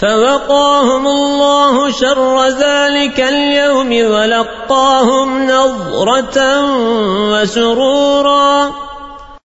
فوقاهم الله شر ذلك اليوم ولقاهم نظرة وسرورا.